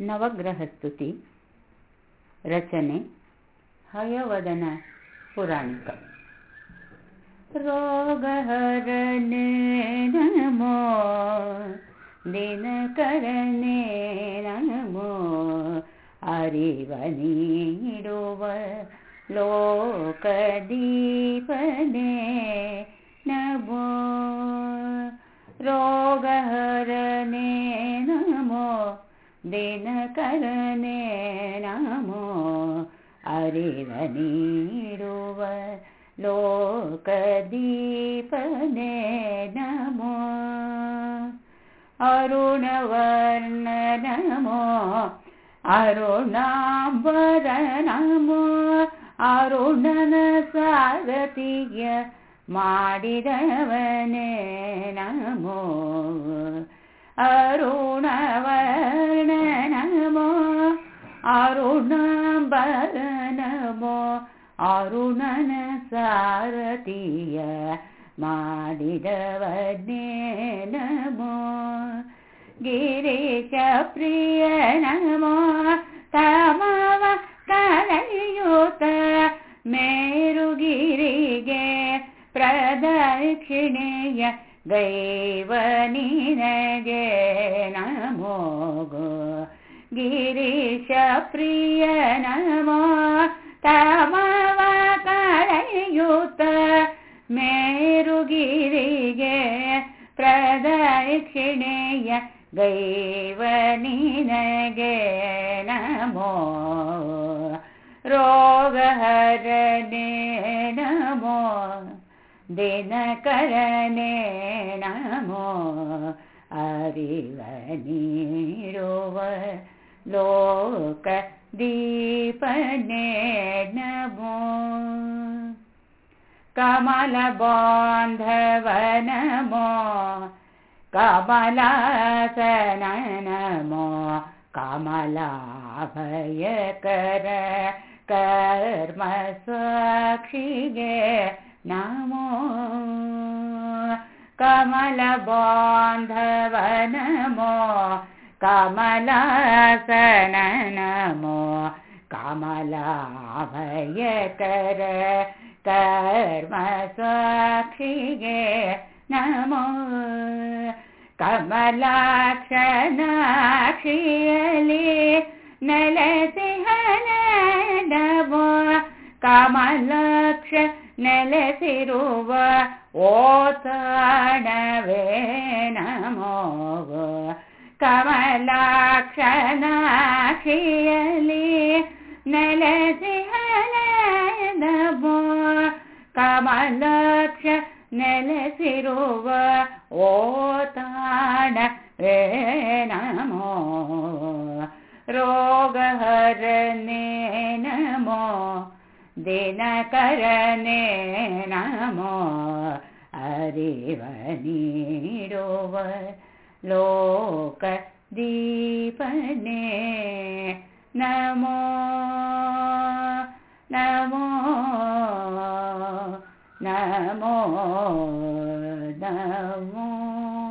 नवग्रहस्तुति रचने हयवदन पुराणिक। रोगहरणे नमो दिनकरणे नमो अरिवनीडुव लोकदीपने नमो। रोगहरणे नमो दिनकरणे नमो अरिवनीडुव लोकदीपने नमो अरुणवर्ण नमो अरुणाम्बर नमो अरुणन सारथिय ಮಾಡಿದವನೇ ನಮೋ ಅರುಣವರ್ಣ बलनमो अरुणन सारतीय माडिदवज्ञो नमो गिरिश प्रिय नमो तमव कलयुत मेरुगिरिगे प्रदक्षिणेय दैवनिनगे नमो गो गिरीशप्रिय नमो तव करयुत मेरुगिरिगे प्रदक्षिणेय गैवनिनगे नमो रोगहरणे नमो दिनकरणे नमो मो द दीपने नमो कमल बन्धव नमो कमल सननमो कमला भयकर कर्म सुक्षि नमो। कमल नमो कमलासन नमो कमलाभयकर कर्मा साक्षि नमो कमलक्षन सिंहनम कमलक्ष नले सिरु ओ स नमो ಕಮಲಾಕ್ಷನಾಕ್ಷಿಯಲಿ ನೆಲೆಸಿಹನ ನಮೋ ಕಮಲಾಕ್ಷ ನೆಲೆಸಿರುವ ಓತಾಣವೇ ನಮೋ ಕಮಲಾಕ್ಷನಾಕ್ಷಿಯಲಿ ನೆಲೆಸಿಹನ ನಮೋ ಕಮಲಾಕ್ಷ ನೆಲೆಸಿರುವ ಓತಾಣ ವೇ ನಮೋ लोक दीपने नमो नमो नमो नमो।